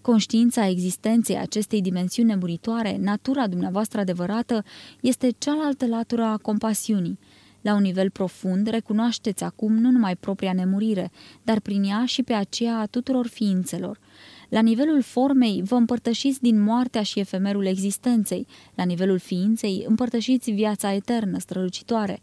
Conștiința existenței acestei dimensiuni nemuritoare, natura dumneavoastră adevărată, este cealaltă latură a compasiunii. La un nivel profund, recunoașteți acum nu numai propria nemurire, dar prin ea și pe aceea a tuturor ființelor. La nivelul formei vă împărtășiți din moartea și efemerul existenței, la nivelul ființei împărtășiți viața eternă, strălucitoare.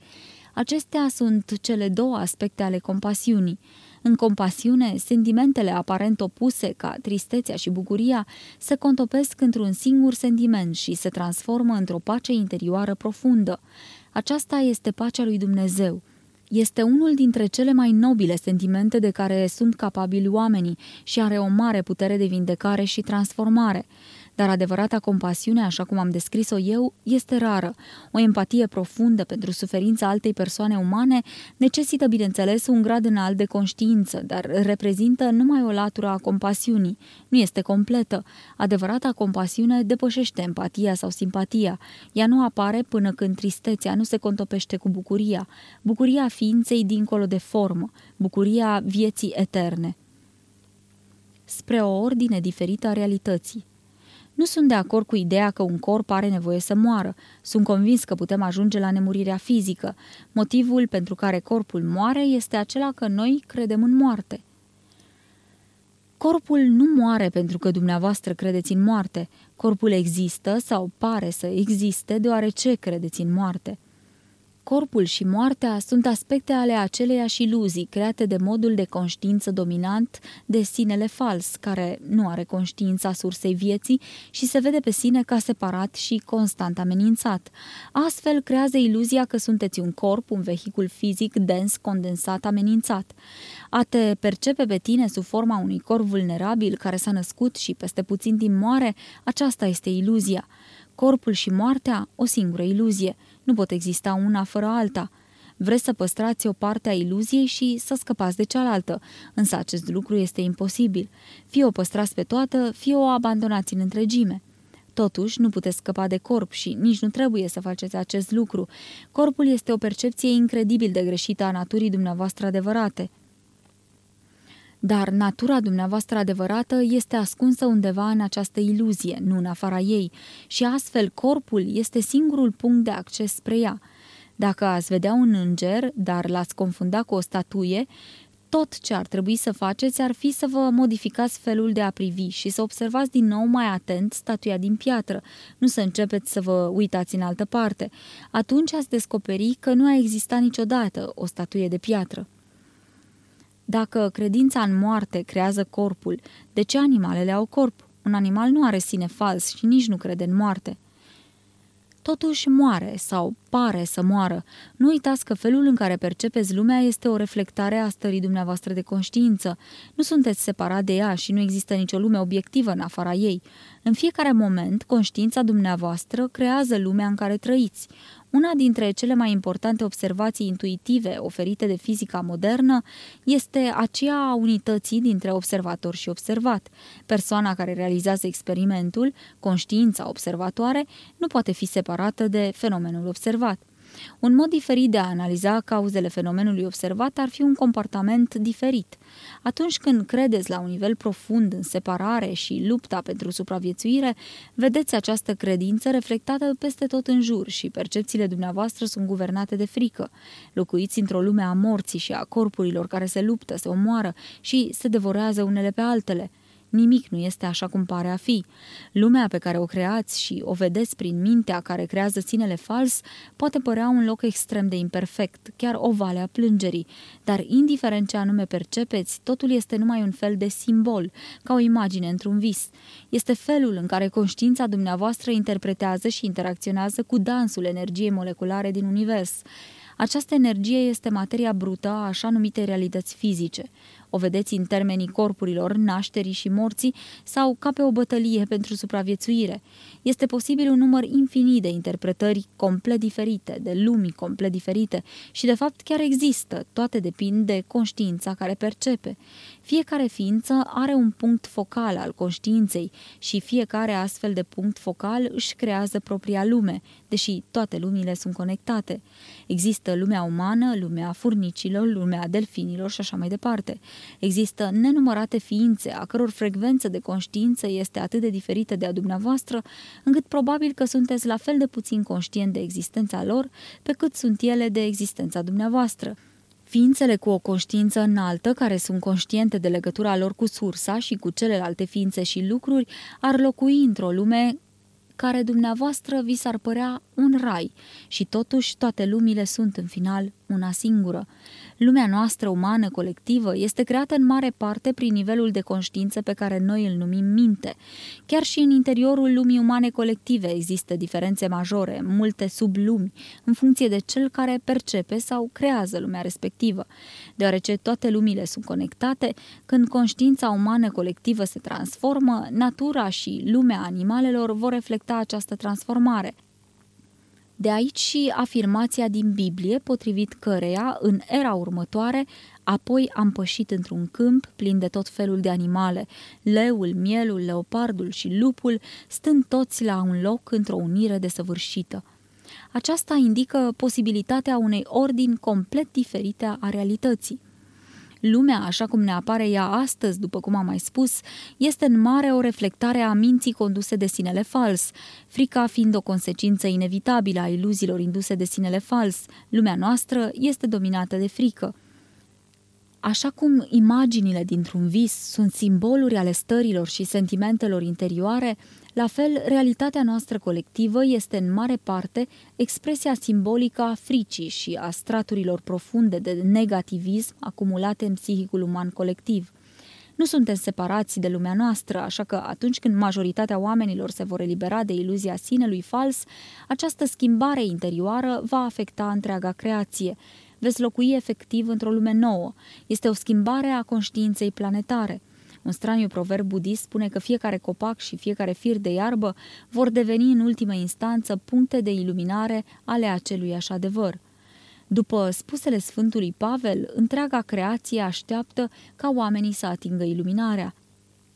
Acestea sunt cele două aspecte ale compasiunii. În compasiune, sentimentele aparent opuse, ca tristețea și bucuria, se contopesc într-un singur sentiment și se transformă într-o pace interioară profundă. Aceasta este pacea lui Dumnezeu. Este unul dintre cele mai nobile sentimente de care sunt capabili oamenii și are o mare putere de vindecare și transformare dar adevărata compasiune, așa cum am descris-o eu, este rară. O empatie profundă pentru suferința altei persoane umane necesită, bineînțeles, un grad înalt de conștiință, dar reprezintă numai o latură a compasiunii. Nu este completă. Adevărata compasiune depășește empatia sau simpatia. Ea nu apare până când tristețea nu se contopește cu bucuria. Bucuria ființei dincolo de formă, bucuria vieții eterne spre o ordine diferită a realității. Nu sunt de acord cu ideea că un corp are nevoie să moară. Sunt convins că putem ajunge la nemurirea fizică. Motivul pentru care corpul moare este acela că noi credem în moarte. Corpul nu moare pentru că dumneavoastră credeți în moarte. Corpul există sau pare să existe deoarece credeți în moarte. Corpul și moartea sunt aspecte ale aceleiași iluzii create de modul de conștiință dominant de sinele fals, care nu are conștiința sursei vieții și se vede pe sine ca separat și constant amenințat. Astfel creează iluzia că sunteți un corp, un vehicul fizic dens, condensat, amenințat. A te percepe pe tine sub forma unui corp vulnerabil care s-a născut și peste puțin timp moare, aceasta este iluzia. Corpul și moartea, o singură iluzie – nu pot exista una fără alta. Vreți să păstrați o parte a iluziei și să scăpați de cealaltă, însă acest lucru este imposibil. Fie o păstrați pe toată, fie o abandonați în întregime. Totuși, nu puteți scăpa de corp și nici nu trebuie să faceți acest lucru. Corpul este o percepție incredibil de greșită a naturii dumneavoastră adevărate. Dar natura dumneavoastră adevărată este ascunsă undeva în această iluzie, nu în afara ei, și astfel corpul este singurul punct de acces spre ea. Dacă ați vedea un înger, dar l-ați confunda cu o statuie, tot ce ar trebui să faceți ar fi să vă modificați felul de a privi și să observați din nou mai atent statuia din piatră, nu să începeți să vă uitați în altă parte. Atunci ați descoperi că nu a existat niciodată o statuie de piatră. Dacă credința în moarte creează corpul, de ce animalele au corp? Un animal nu are sine fals și nici nu crede în moarte totuși moare sau pare să moară. Nu uitați că felul în care percepeți lumea este o reflectare a stării dumneavoastră de conștiință. Nu sunteți separat de ea și nu există nicio lume obiectivă în afara ei. În fiecare moment, conștiința dumneavoastră creează lumea în care trăiți. Una dintre cele mai importante observații intuitive oferite de fizica modernă este aceea a unității dintre observator și observat. Persoana care realizează experimentul, conștiința observatoare, nu poate fi separată de fenomenul observat. Un mod diferit de a analiza cauzele fenomenului observat ar fi un comportament diferit. Atunci când credeți la un nivel profund în separare și lupta pentru supraviețuire, vedeți această credință reflectată peste tot în jur și percepțiile dumneavoastră sunt guvernate de frică. Locuiți într-o lume a morții și a corpurilor care se luptă, se omoară și se devorează unele pe altele – Nimic nu este așa cum pare a fi. Lumea pe care o creați și o vedeți prin mintea care creează sinele fals poate părea un loc extrem de imperfect, chiar o vale a plângerii, dar indiferent ce anume percepeți, totul este numai un fel de simbol, ca o imagine într-un vis. Este felul în care conștiința dumneavoastră interpretează și interacționează cu dansul energiei moleculare din univers. Această energie este materia brută a așa numite realități fizice. O vedeți în termenii corpurilor, nașterii și morții sau ca pe o bătălie pentru supraviețuire. Este posibil un număr infinit de interpretări complet diferite, de lumi complet diferite și de fapt chiar există, toate depind de conștiința care percepe. Fiecare ființă are un punct focal al conștiinței și fiecare astfel de punct focal își creează propria lume, deși toate lumile sunt conectate. Există lumea umană, lumea furnicilor, lumea delfinilor și așa mai departe. Există nenumărate ființe a căror frecvență de conștiință este atât de diferită de a dumneavoastră, încât probabil că sunteți la fel de puțin conștient de existența lor pe cât sunt ele de existența dumneavoastră. Ființele cu o conștiință înaltă, care sunt conștiente de legătura lor cu sursa și cu celelalte ființe și lucruri, ar locui într-o lume care dumneavoastră vi s-ar părea un rai și totuși toate lumile sunt în final una singură. Lumea noastră umană colectivă este creată în mare parte prin nivelul de conștiință pe care noi îl numim minte. Chiar și în interiorul lumii umane colective există diferențe majore, multe sublumi, în funcție de cel care percepe sau creează lumea respectivă. Deoarece toate lumile sunt conectate, când conștiința umană colectivă se transformă, natura și lumea animalelor vor reflecta această transformare. De aici și afirmația din Biblie, potrivit căreia, în era următoare, apoi am pășit într-un câmp plin de tot felul de animale, leul, mielul, leopardul și lupul, stând toți la un loc într-o unire desăvârșită. Aceasta indică posibilitatea unei ordini complet diferite a realității. Lumea, așa cum ne apare ea astăzi, după cum am mai spus, este în mare o reflectare a minții conduse de sinele fals, frica fiind o consecință inevitabilă a iluziilor induse de sinele fals. Lumea noastră este dominată de frică. Așa cum imaginile dintr-un vis sunt simboluri ale stărilor și sentimentelor interioare, la fel, realitatea noastră colectivă este în mare parte expresia simbolică a fricii și a straturilor profunde de negativism acumulate în psihicul uman colectiv. Nu suntem separați de lumea noastră, așa că atunci când majoritatea oamenilor se vor elibera de iluzia sinelui fals, această schimbare interioară va afecta întreaga creație. Veți locui efectiv într-o lume nouă. Este o schimbare a conștiinței planetare – un straniu proverb budist spune că fiecare copac și fiecare fir de iarbă vor deveni în ultimă instanță puncte de iluminare ale acelui așa adevăr. După spusele Sfântului Pavel, întreaga creație așteaptă ca oamenii să atingă iluminarea.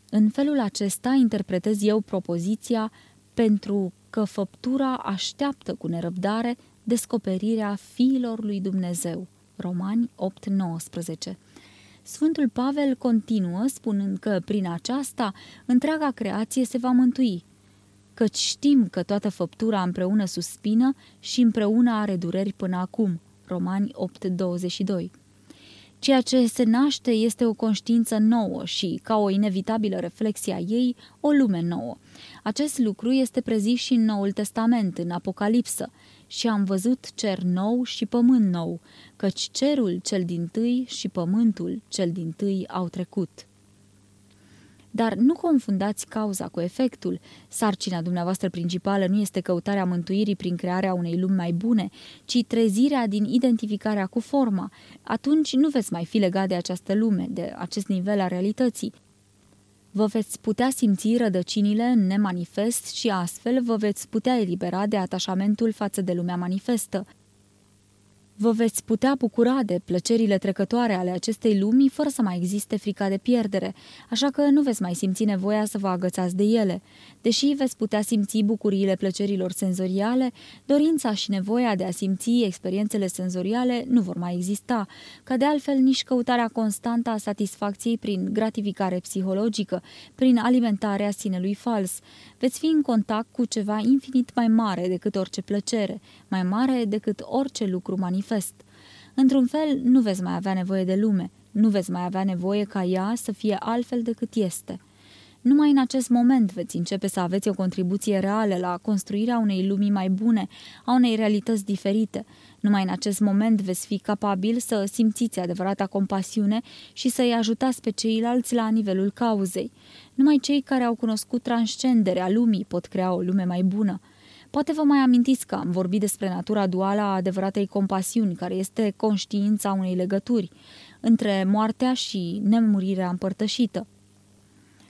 În felul acesta interpretez eu propoziția pentru că făptura așteaptă cu nerăbdare descoperirea fiilor lui Dumnezeu. Romani 8:19. Sfântul Pavel continuă spunând că prin aceasta întreaga creație se va mântui, căci știm că toată făptura împreună suspină și împreună are dureri până acum. Romani 8:22. Ceea ce se naște este o conștiință nouă și, ca o inevitabilă reflexie a ei, o lume nouă. Acest lucru este prezis și în Noul Testament, în Apocalipsă, și am văzut cer nou și pământ nou, căci cerul cel din tâi și pământul cel din tâi au trecut. Dar nu confundați cauza cu efectul. Sarcina dumneavoastră principală nu este căutarea mântuirii prin crearea unei lumi mai bune, ci trezirea din identificarea cu forma. Atunci nu veți mai fi legat de această lume, de acest nivel a realității. Vă veți putea simți rădăcinile în nemanifest și astfel vă veți putea elibera de atașamentul față de lumea manifestă. Vă veți putea bucura de plăcerile trecătoare ale acestei lumi fără să mai existe frica de pierdere, așa că nu veți mai simți nevoia să vă agățați de ele. Deși veți putea simți bucuriile plăcerilor senzoriale, dorința și nevoia de a simți experiențele senzoriale nu vor mai exista, ca de altfel nici căutarea constantă a satisfacției prin gratificare psihologică, prin alimentarea sinelui fals. Veți fi în contact cu ceva infinit mai mare decât orice plăcere, mai mare decât orice lucru manifest. Într-un fel, nu veți mai avea nevoie de lume, nu veți mai avea nevoie ca ea să fie altfel decât este. Numai în acest moment veți începe să aveți o contribuție reală la construirea unei lumii mai bune, a unei realități diferite. Numai în acest moment veți fi capabil să simțiți adevărata compasiune și să-i ajutați pe ceilalți la nivelul cauzei. Numai cei care au cunoscut transcenderea lumii pot crea o lume mai bună. Poate vă mai amintiți că am vorbit despre natura duală a adevăratei compasiuni, care este conștiința unei legături între moartea și nemurirea împărtășită.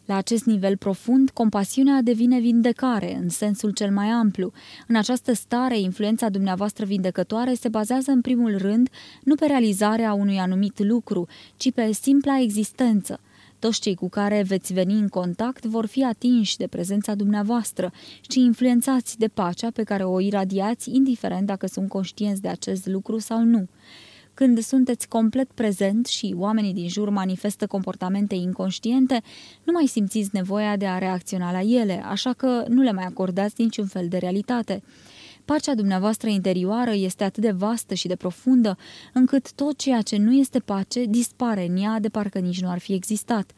La acest nivel profund, compasiunea devine vindecare, în sensul cel mai amplu. În această stare, influența dumneavoastră vindecătoare se bazează în primul rând nu pe realizarea unui anumit lucru, ci pe simpla existență. Toți cei cu care veți veni în contact vor fi atinși de prezența dumneavoastră și influențați de pacea pe care o iradiați, indiferent dacă sunt conștienți de acest lucru sau nu. Când sunteți complet prezent și oamenii din jur manifestă comportamente inconștiente, nu mai simțiți nevoia de a reacționa la ele, așa că nu le mai acordați niciun fel de realitate. Pacea dumneavoastră interioară este atât de vastă și de profundă, încât tot ceea ce nu este pace dispare în ea de parcă nici nu ar fi existat.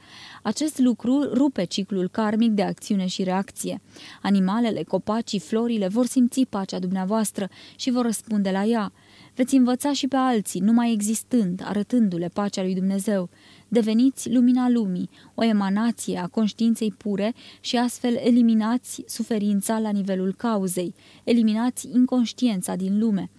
Acest lucru rupe ciclul karmic de acțiune și reacție. Animalele, copacii, florile vor simți pacea dumneavoastră și vor răspunde la ea. Veți învăța și pe alții, numai existând, arătându-le pacea lui Dumnezeu. Deveniți lumina lumii, o emanație a conștiinței pure și astfel eliminați suferința la nivelul cauzei, eliminați inconștiența din lume.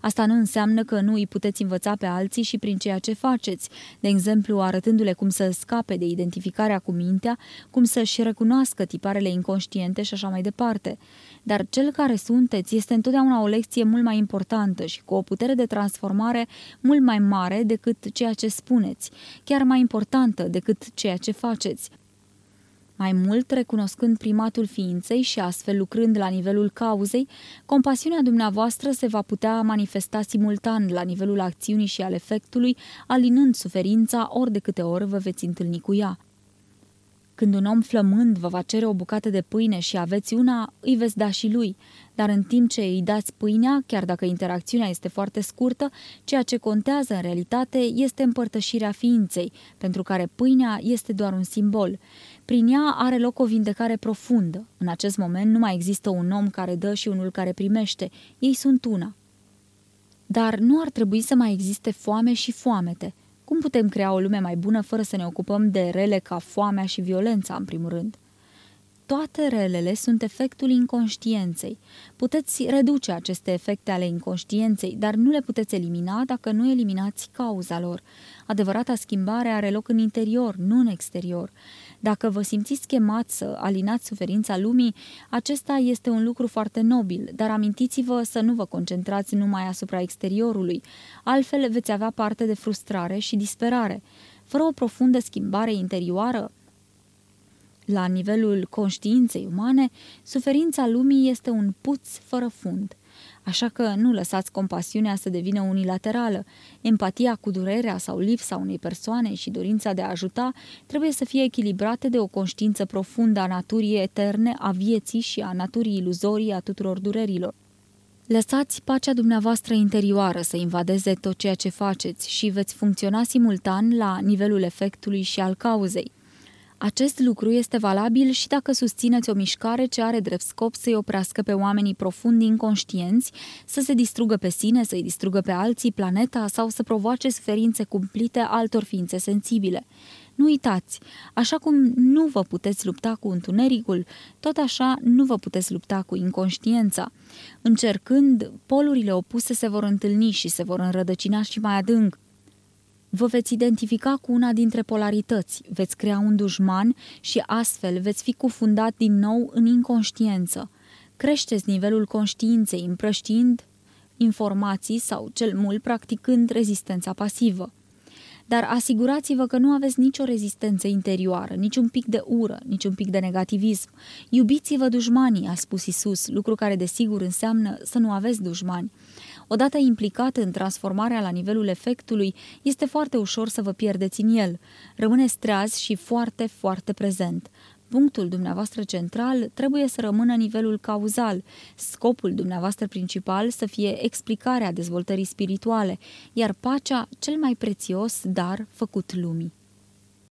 Asta nu înseamnă că nu îi puteți învăța pe alții și prin ceea ce faceți, de exemplu arătându-le cum să scape de identificarea cu mintea, cum să-și recunoască tiparele inconștiente și așa mai departe. Dar cel care sunteți este întotdeauna o lecție mult mai importantă și cu o putere de transformare mult mai mare decât ceea ce spuneți, chiar mai importantă decât ceea ce faceți. Mai mult, recunoscând primatul ființei și astfel lucrând la nivelul cauzei, compasiunea dumneavoastră se va putea manifesta simultan la nivelul acțiunii și al efectului, alinând suferința ori de câte ori vă veți întâlni cu ea. Când un om flămând vă va cere o bucată de pâine și aveți una, îi veți da și lui, dar în timp ce îi dați pâinea, chiar dacă interacțiunea este foarte scurtă, ceea ce contează în realitate este împărtășirea ființei, pentru care pâinea este doar un simbol. Prin ea are loc o vindecare profundă. În acest moment nu mai există un om care dă și unul care primește. Ei sunt una. Dar nu ar trebui să mai existe foame și foamete. Cum putem crea o lume mai bună fără să ne ocupăm de rele ca foamea și violența, în primul rând? Toate relele sunt efectul inconștienței. Puteți reduce aceste efecte ale inconștienței, dar nu le puteți elimina dacă nu eliminați cauza lor. Adevărata schimbare are loc în interior, nu în exterior. Dacă vă simțiți chemați să alinați suferința lumii, acesta este un lucru foarte nobil, dar amintiți-vă să nu vă concentrați numai asupra exteriorului, altfel veți avea parte de frustrare și disperare. Fără o profundă schimbare interioară, la nivelul conștiinței umane, suferința lumii este un puț fără fund. Așa că nu lăsați compasiunea să devină unilaterală. Empatia cu durerea sau lipsa unei persoane și dorința de a ajuta trebuie să fie echilibrate de o conștiință profundă a naturii eterne, a vieții și a naturii iluzorii a tuturor durerilor. Lăsați pacea dumneavoastră interioară să invadeze tot ceea ce faceți și veți funcționa simultan la nivelul efectului și al cauzei. Acest lucru este valabil și dacă susțineți o mișcare ce are drept scop să-i oprească pe oamenii profund inconștienți, să se distrugă pe sine, să-i distrugă pe alții, planeta sau să provoace suferințe cumplite altor ființe sensibile. Nu uitați, așa cum nu vă puteți lupta cu întunericul, tot așa nu vă puteți lupta cu inconștiența. Încercând, polurile opuse se vor întâlni și se vor înrădăcina și mai adânc. Vă veți identifica cu una dintre polarități, veți crea un dușman și astfel veți fi cufundat din nou în inconștiență. Creșteți nivelul conștiinței împrăștiind informații sau cel mult practicând rezistența pasivă. Dar asigurați-vă că nu aveți nicio rezistență interioară, nici un pic de ură, nici un pic de negativism. Iubiți-vă dușmanii, a spus Isus, lucru care desigur înseamnă să nu aveți dușmani. Odată implicat în transformarea la nivelul efectului, este foarte ușor să vă pierdeți în el. Rămâneți treaz și foarte, foarte prezent. Punctul dumneavoastră central trebuie să rămână nivelul cauzal, scopul dumneavoastră principal să fie explicarea dezvoltării spirituale, iar pacea cel mai prețios dar făcut lumii.